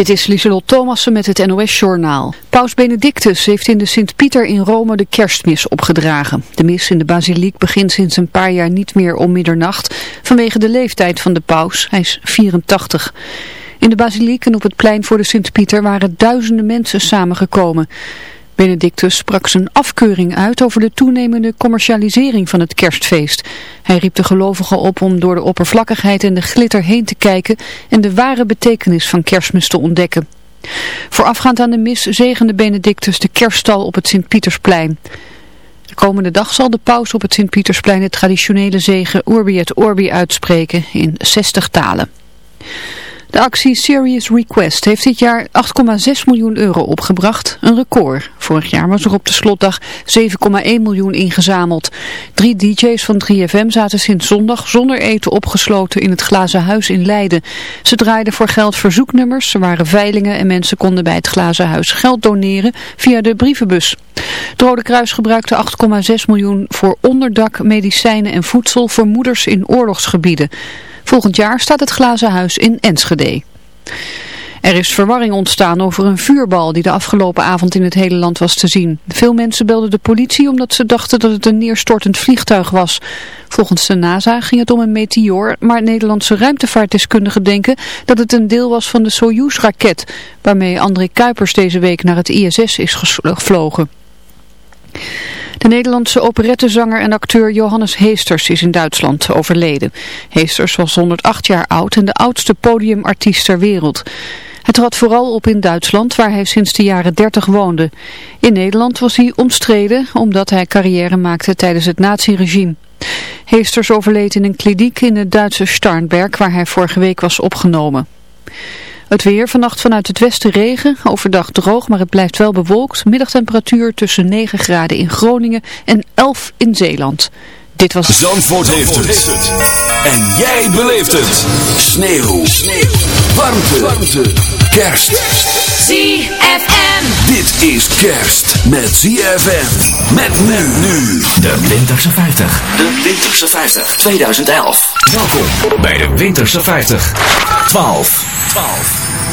Dit is Lieselot Thomassen met het NOS-journaal. Paus Benedictus heeft in de Sint-Pieter in Rome de kerstmis opgedragen. De mis in de basiliek begint sinds een paar jaar niet meer om middernacht vanwege de leeftijd van de paus. Hij is 84. In de basiliek en op het plein voor de Sint-Pieter waren duizenden mensen samengekomen. Benedictus sprak zijn afkeuring uit over de toenemende commercialisering van het kerstfeest. Hij riep de gelovigen op om door de oppervlakkigheid en de glitter heen te kijken en de ware betekenis van kerstmis te ontdekken. Voorafgaand aan de mis zegende Benedictus de kerststal op het Sint-Pietersplein. De komende dag zal de paus op het Sint-Pietersplein het traditionele zegen Urbi et Orbi uitspreken in 60 talen. De actie Serious Request heeft dit jaar 8,6 miljoen euro opgebracht, een record. Vorig jaar was er op de slotdag 7,1 miljoen ingezameld. Drie DJ's van 3FM zaten sinds zondag zonder eten opgesloten in het Glazen Huis in Leiden. Ze draaiden voor geld verzoeknummers, er waren veilingen en mensen konden bij het Glazen Huis geld doneren via de brievenbus. Het Rode Kruis gebruikte 8,6 miljoen voor onderdak, medicijnen en voedsel voor moeders in oorlogsgebieden. Volgend jaar staat het glazen huis in Enschede. Er is verwarring ontstaan over een vuurbal die de afgelopen avond in het hele land was te zien. Veel mensen belden de politie omdat ze dachten dat het een neerstortend vliegtuig was. Volgens de NASA ging het om een meteoor, maar Nederlandse ruimtevaartdeskundigen denken dat het een deel was van de Soyuz-raket, waarmee André Kuipers deze week naar het ISS is gevlogen. De Nederlandse operettezanger en acteur Johannes Heesters is in Duitsland overleden. Heesters was 108 jaar oud en de oudste podiumartiest ter wereld. Hij trad vooral op in Duitsland, waar hij sinds de jaren 30 woonde. In Nederland was hij omstreden, omdat hij carrière maakte tijdens het naziregime. Heesters overleed in een kliniek in het Duitse Starnberg, waar hij vorige week was opgenomen. Het weer vannacht vanuit het westen regen, overdag droog, maar het blijft wel bewolkt. Middagtemperatuur tussen 9 graden in Groningen en 11 in Zeeland. Dit was... Zandvoort, Zandvoort heeft, het. En jij beleeft het. Sneeuw. Sneeuw. Warmte. Warmte. Kerst. ZFM. Dit is kerst met ZFM. Met men nu. De Winterse 50. De Winterse 50. 2011. Welkom bij de Winterse 50. 12. 12.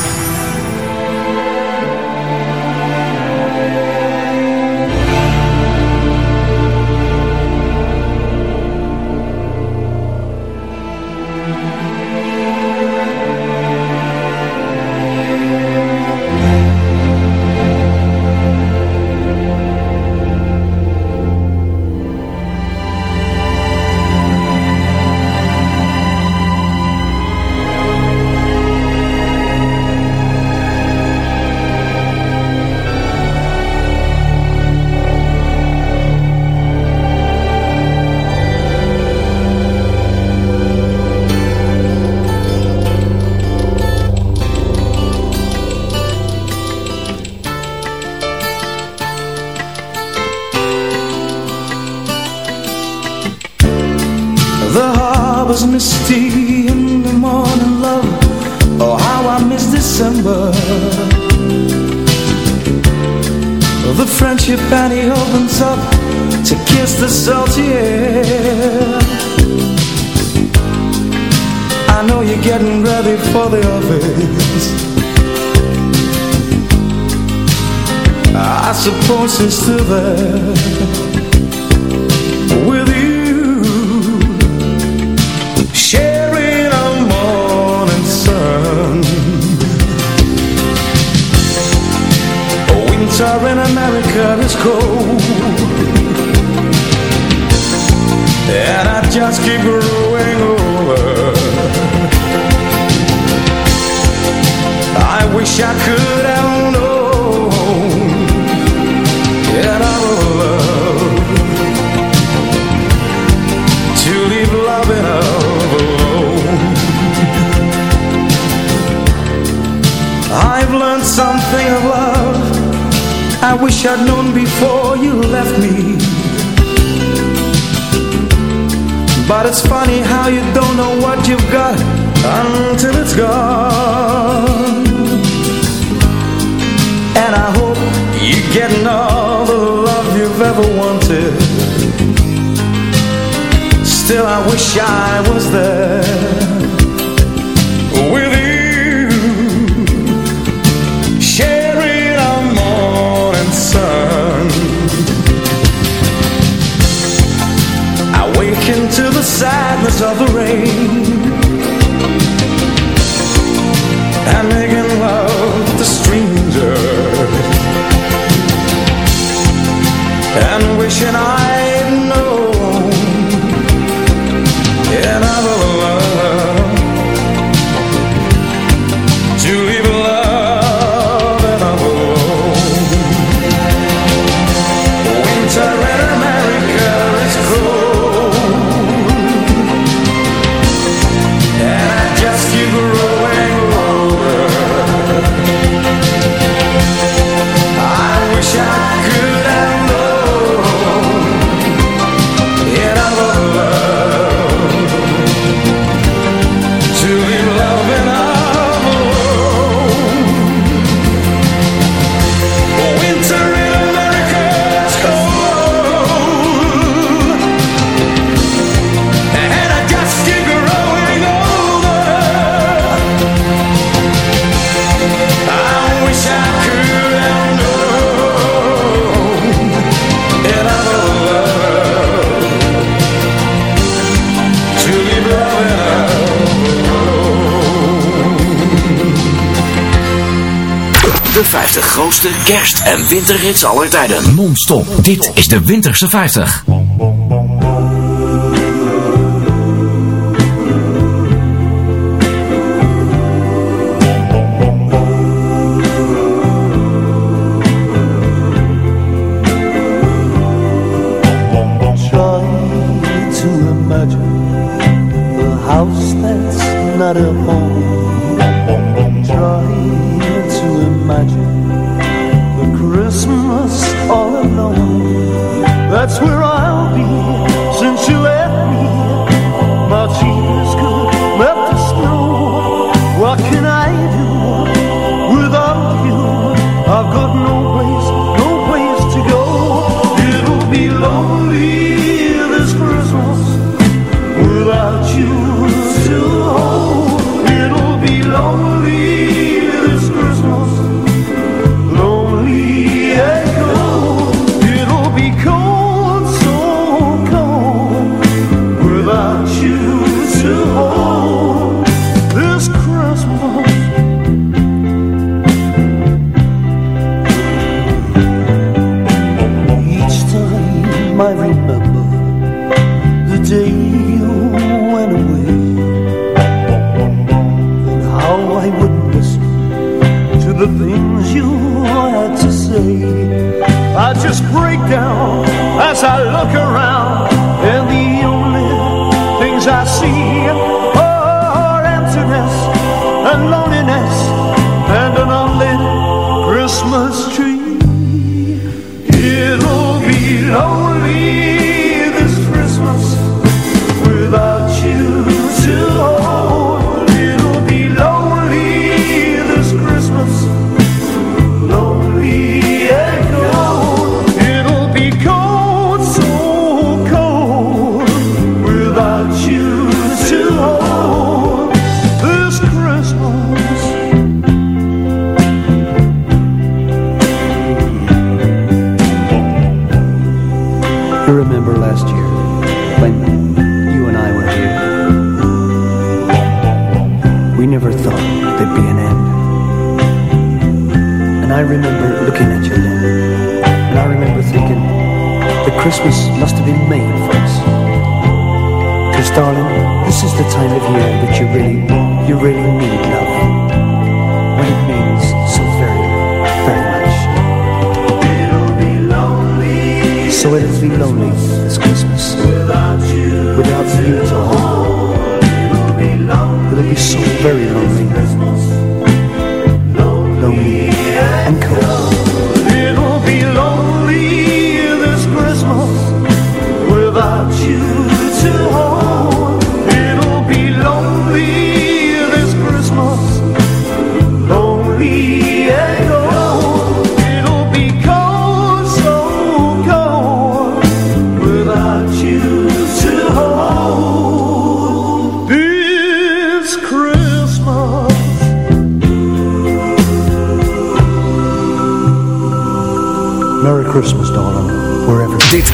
Closest to there with you sharing a morning sun. Winter in America is cold and I just keep growing over I wish I could have known That I would love To leave love alone I've learned something of love. I wish I'd known before you left me. But it's funny how you don't know what you've got Until it's gone and I hope you're getting all the love you've ever wanted. Still I wish I was there With you. Sharing our morning sun. I wake into the sadness of the rain. grootste kerst- en winterrits aller tijden. Non-stop. Dit is de Winterse 50. be lonely this Christmas without you. Without you to hold, it'll be lonely. It'll be so very lonely, lonely and cold.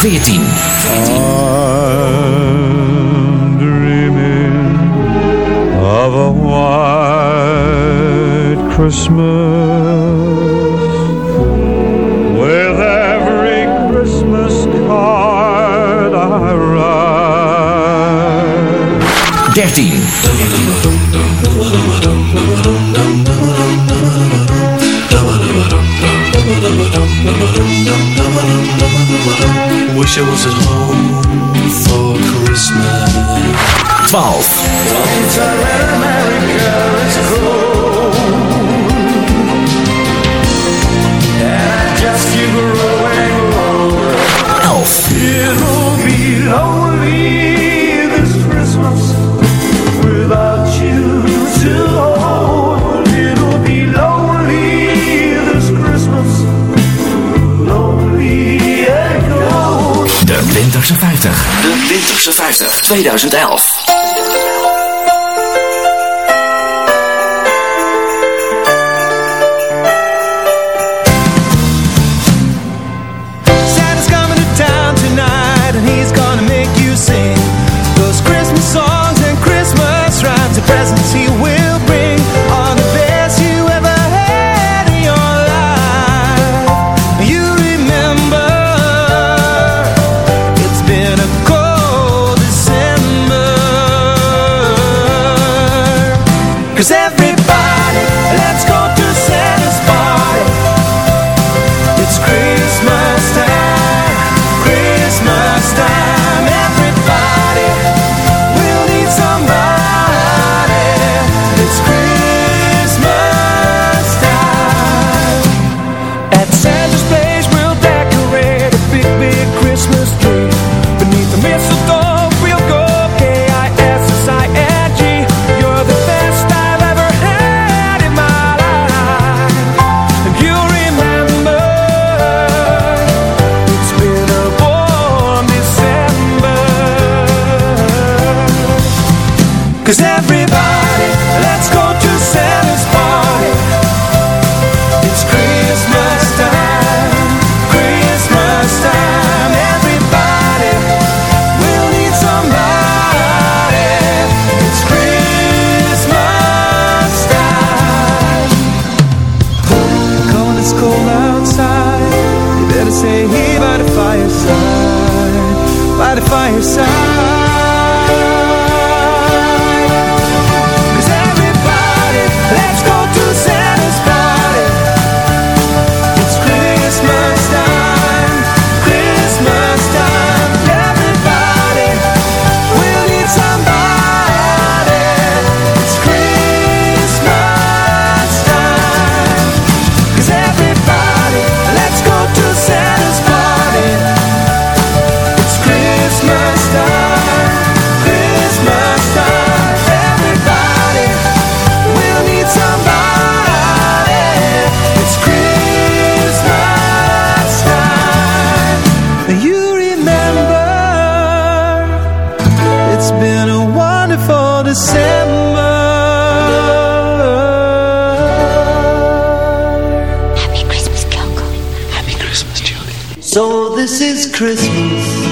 14. 14. I'm dreaming of a white Christmas With every Christmas card I write 13. Wish I was at home for Christmas. 12. America is cold. And I just feel Pizza 50 2011. So this is Christmas.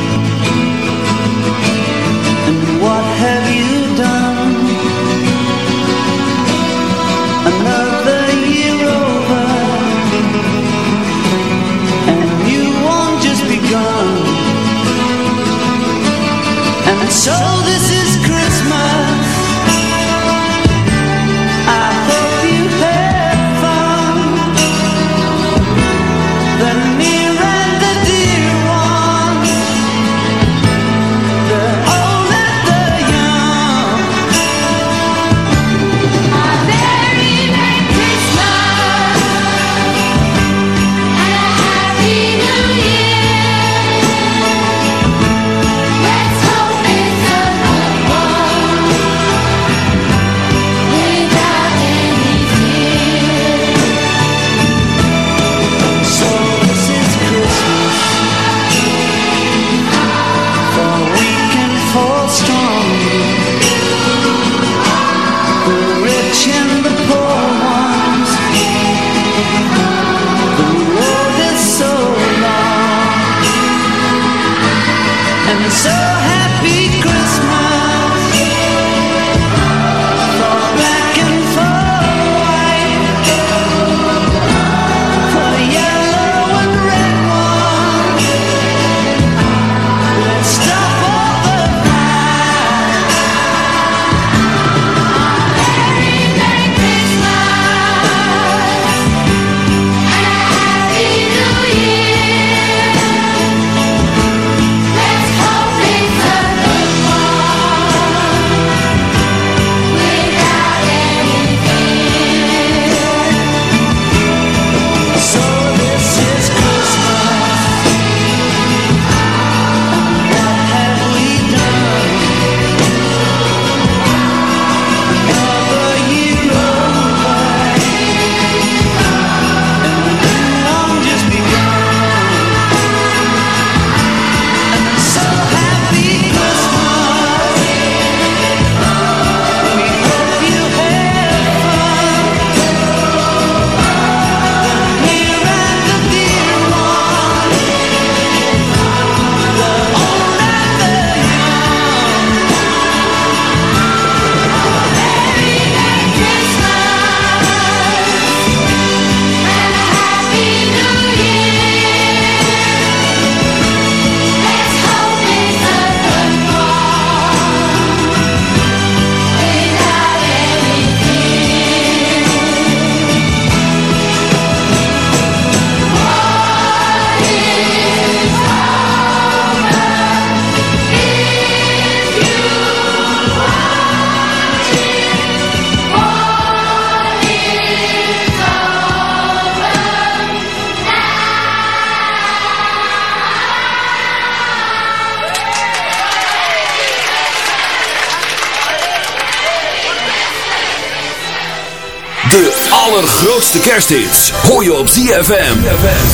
grootste kersthits hoor je op ZFM.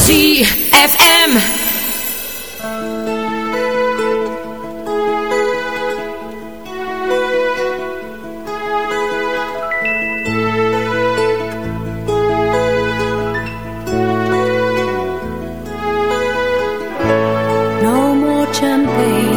ZFM. No more champagne.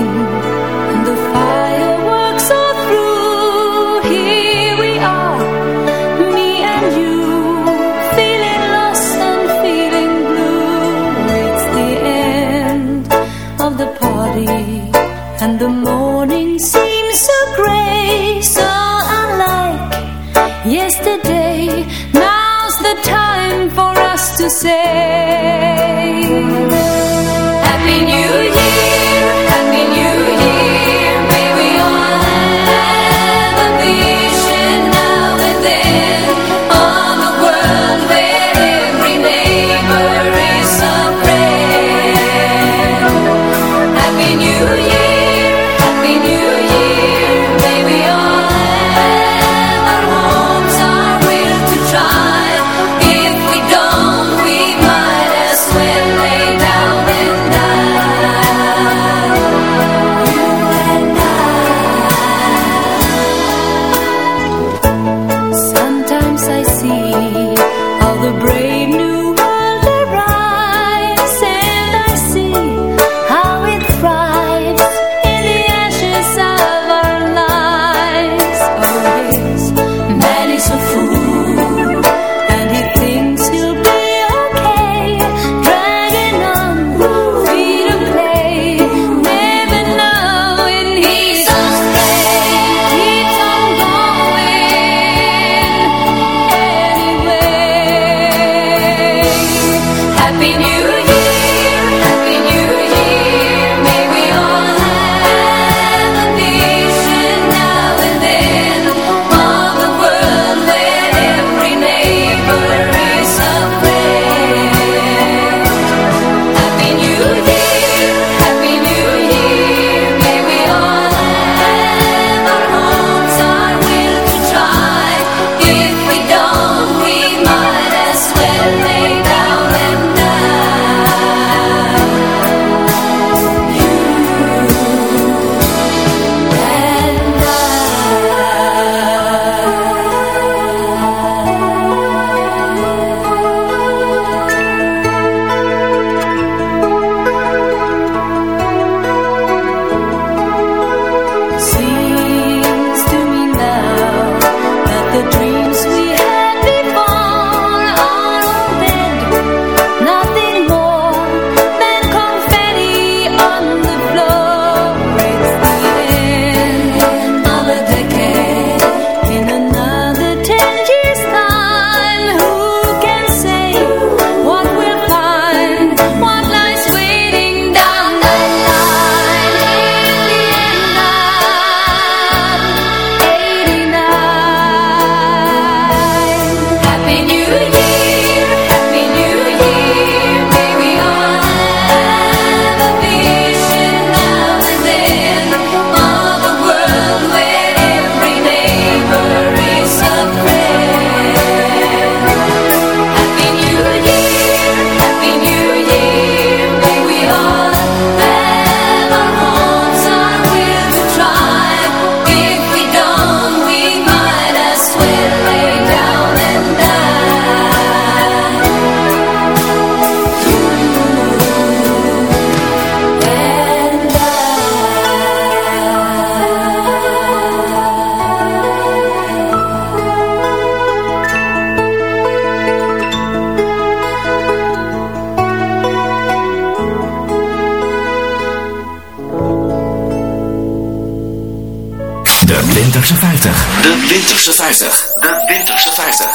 Winterse 50. De Winterse 50.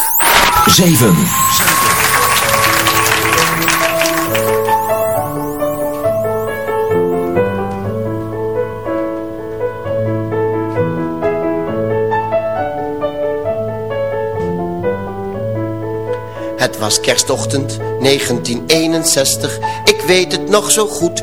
7. Het was kerstochtend 1961, ik weet het nog zo goed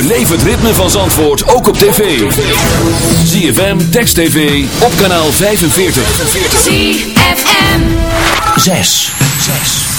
Beleef het ritme van Zandvoort ook op tv. ZFM, Text TV, op kanaal 45. ZFM. 6. 6.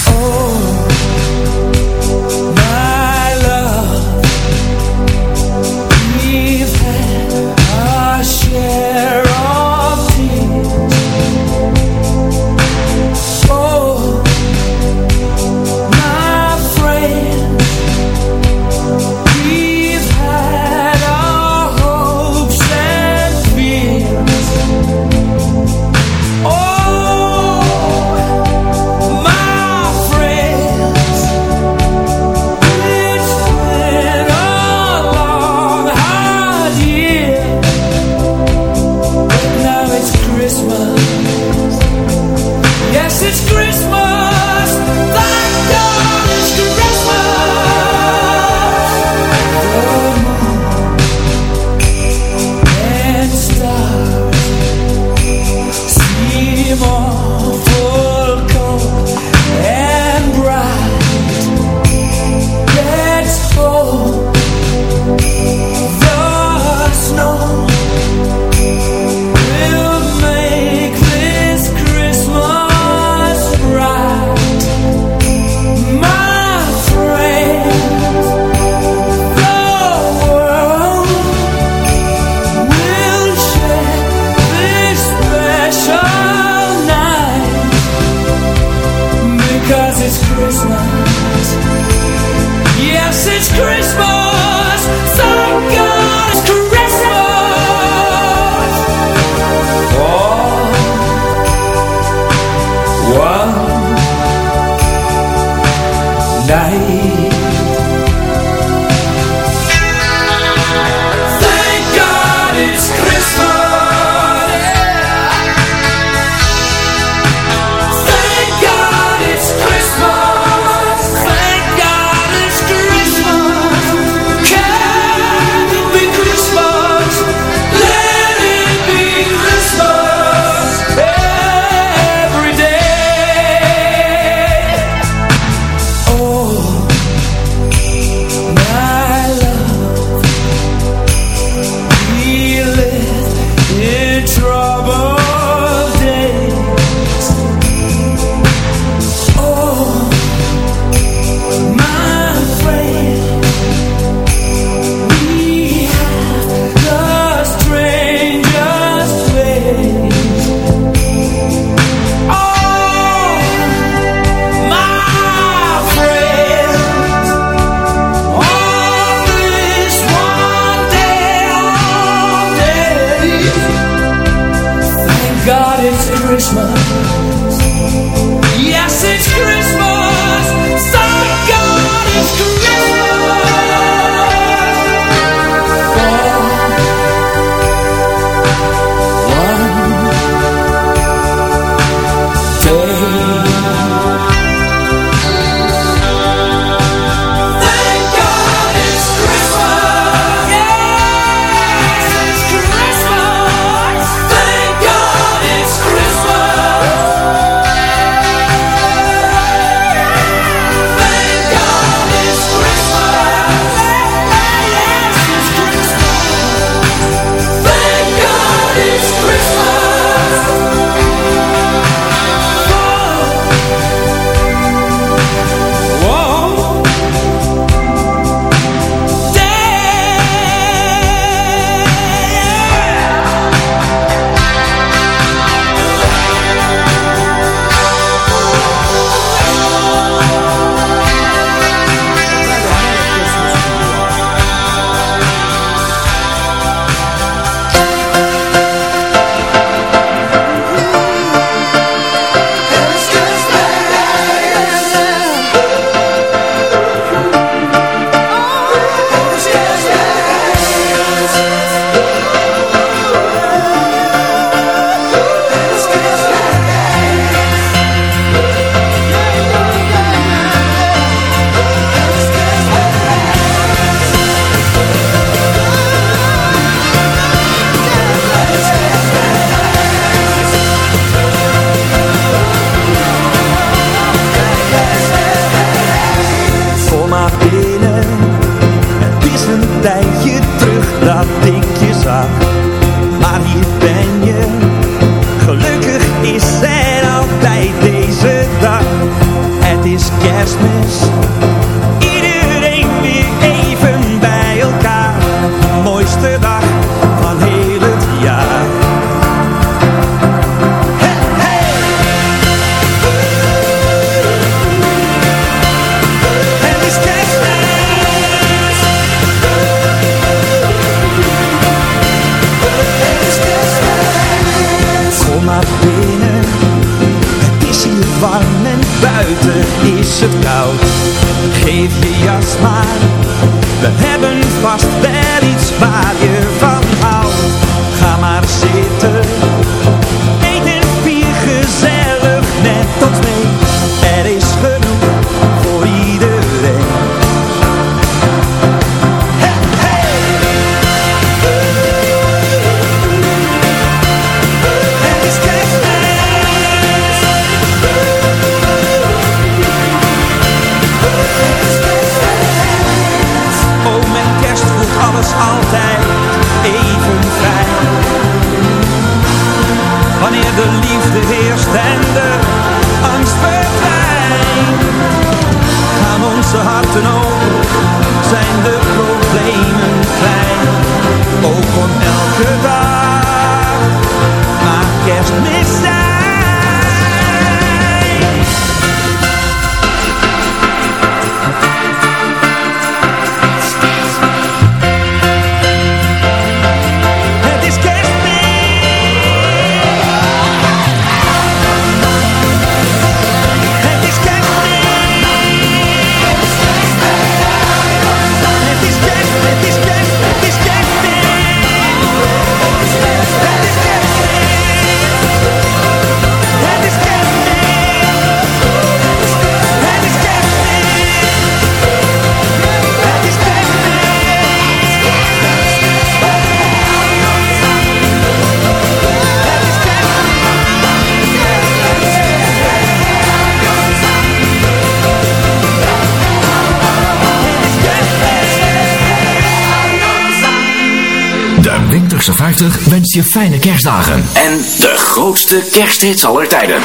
wens je fijne kerstdagen. En de grootste kersthits aller tijden.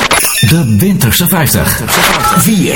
De Winterse 50. 4.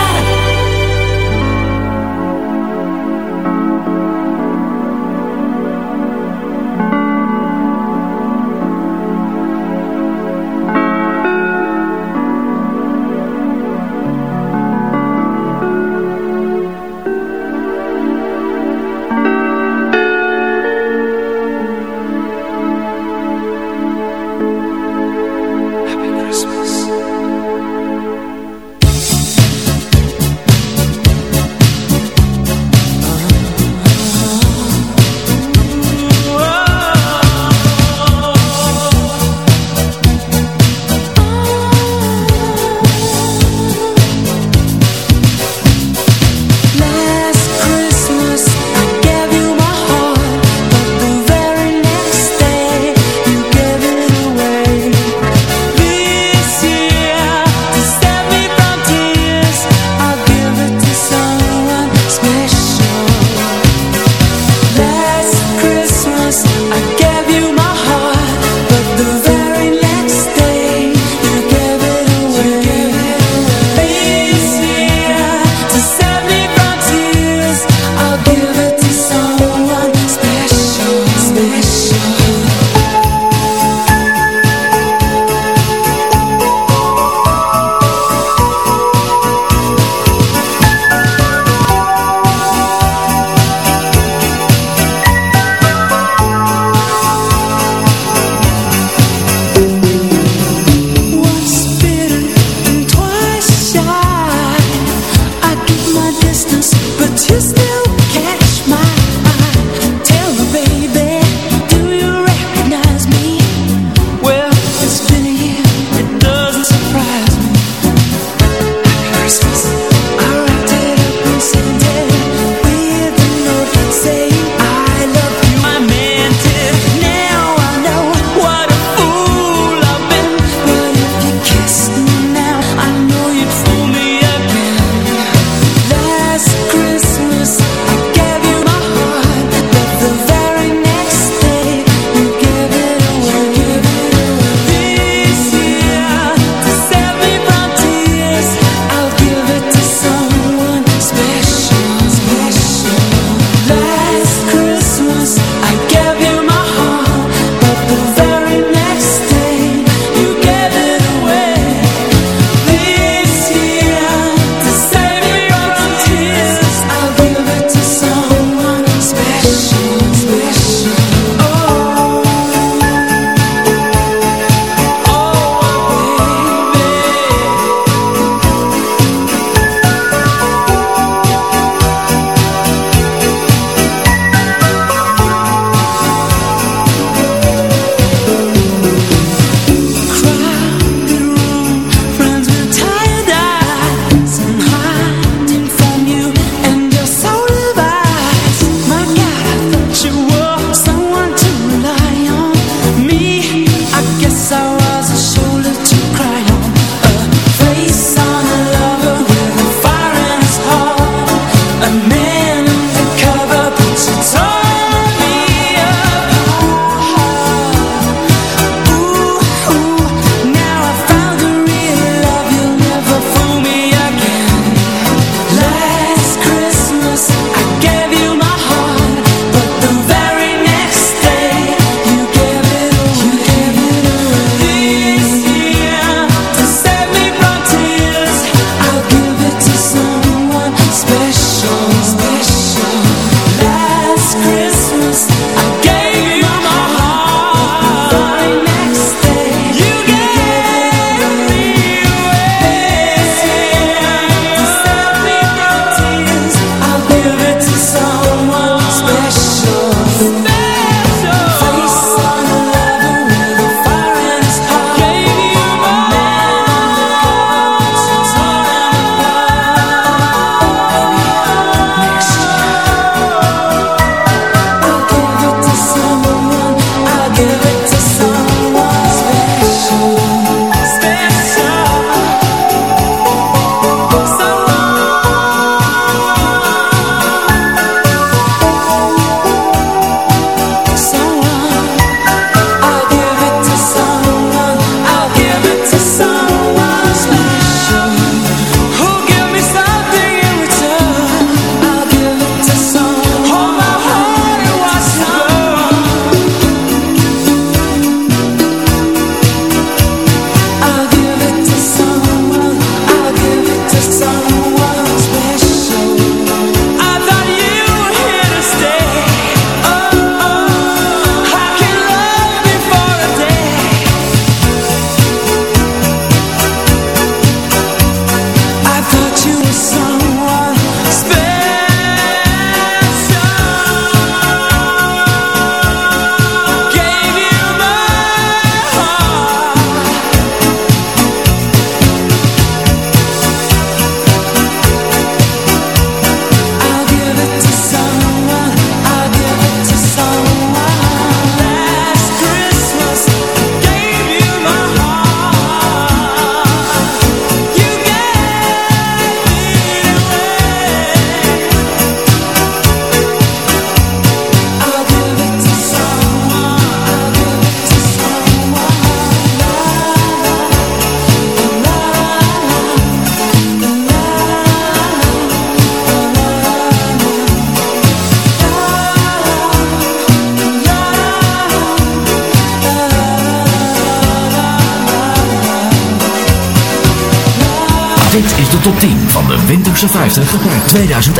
2011.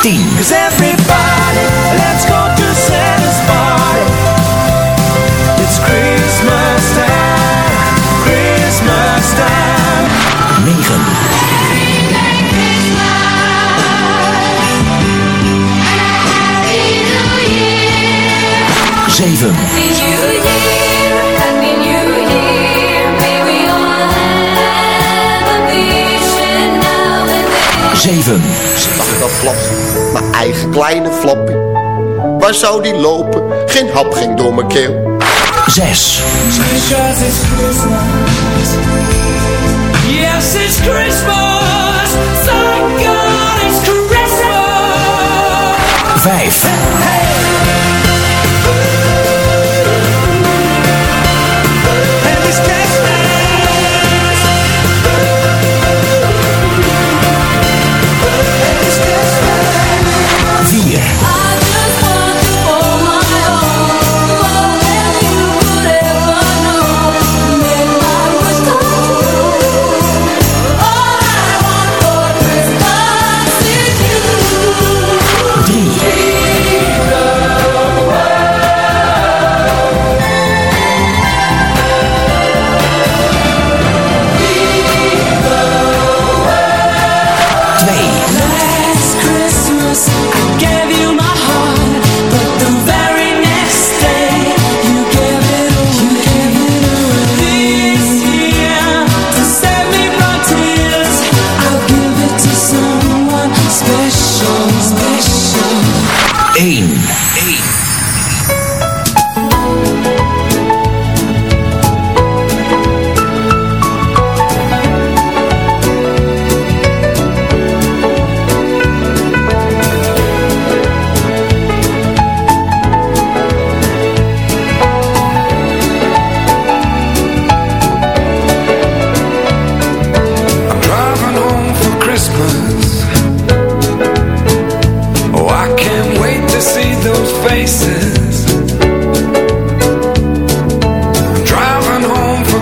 10. Let's go to It's Zeven. 7. Dat plat, mijn eigen kleine flappie. Waar zou die lopen? Geen hap ging door mijn keel. 6. Yes, it's Christmas.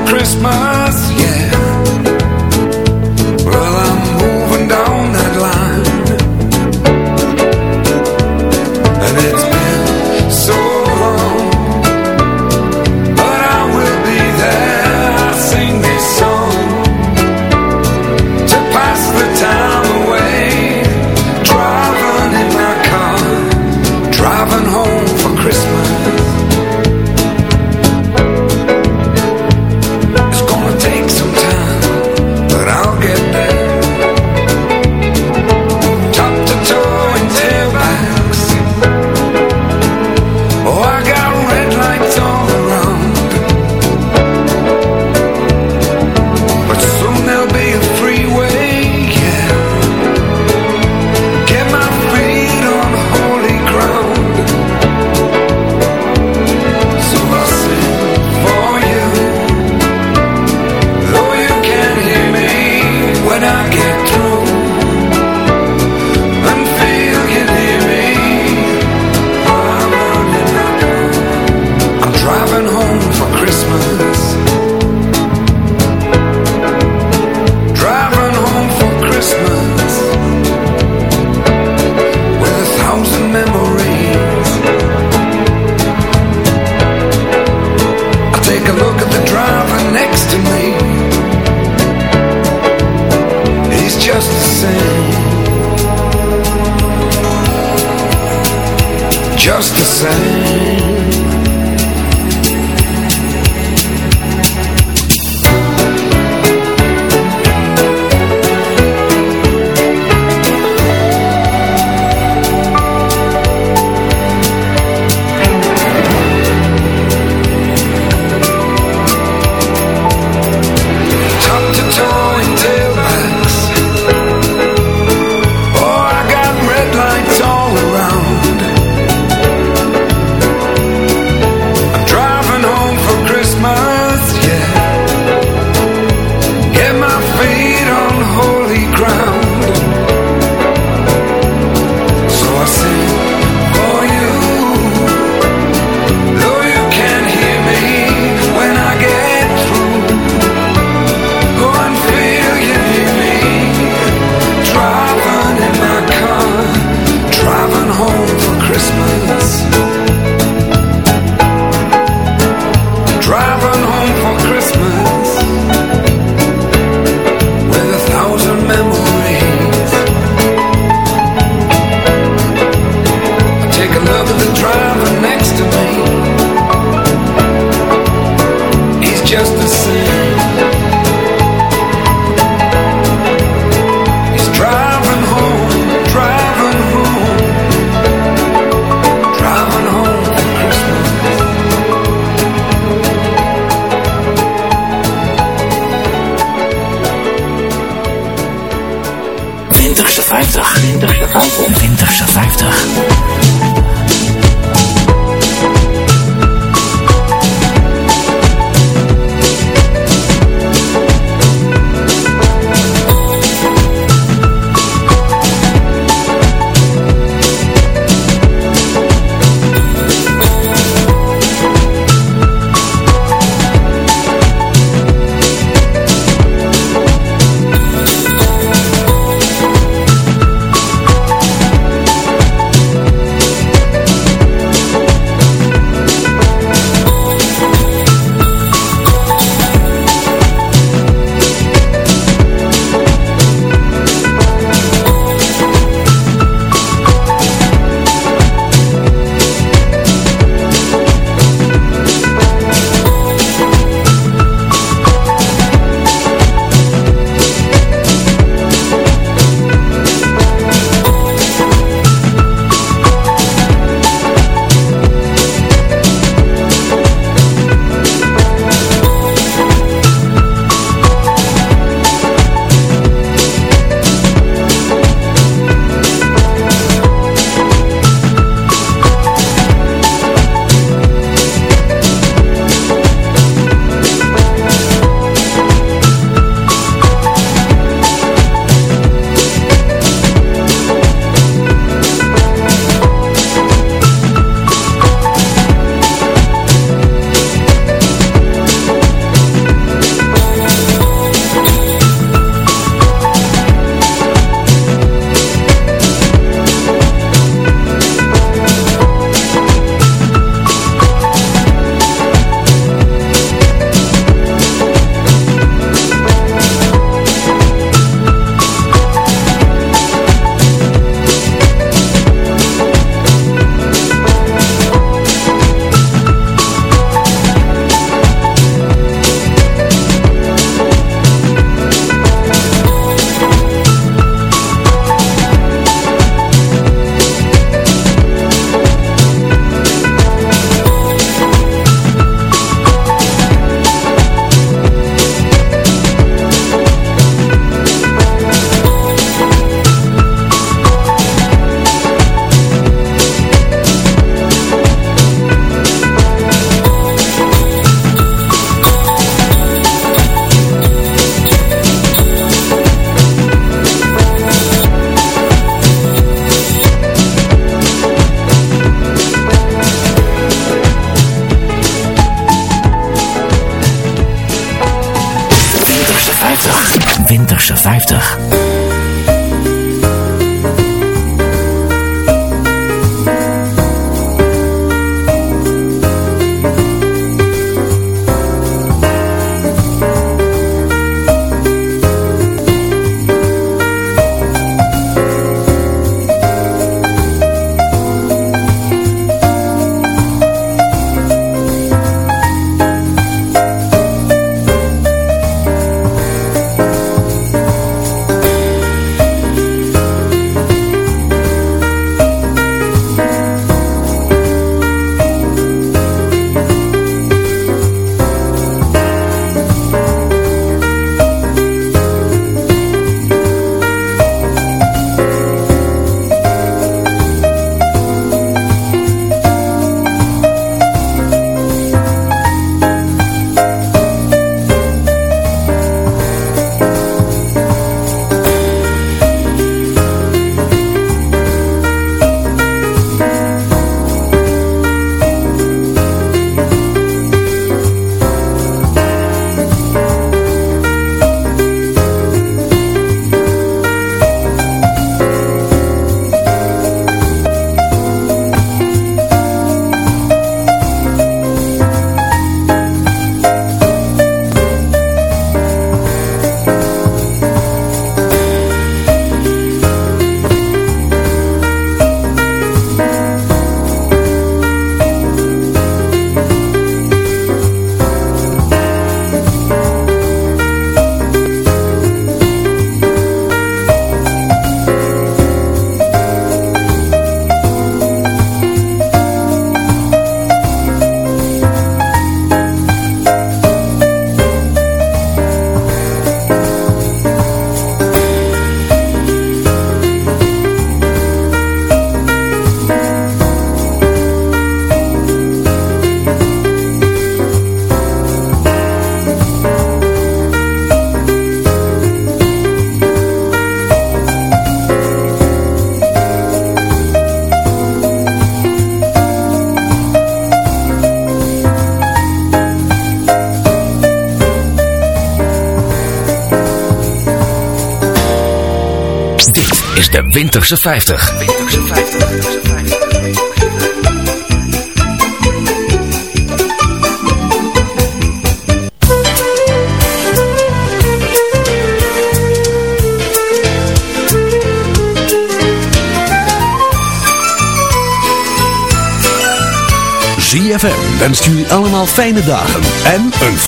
Christmas. Is de Winterse 50. Winterse 50. ZFM wenst jullie allemaal fijne dagen en een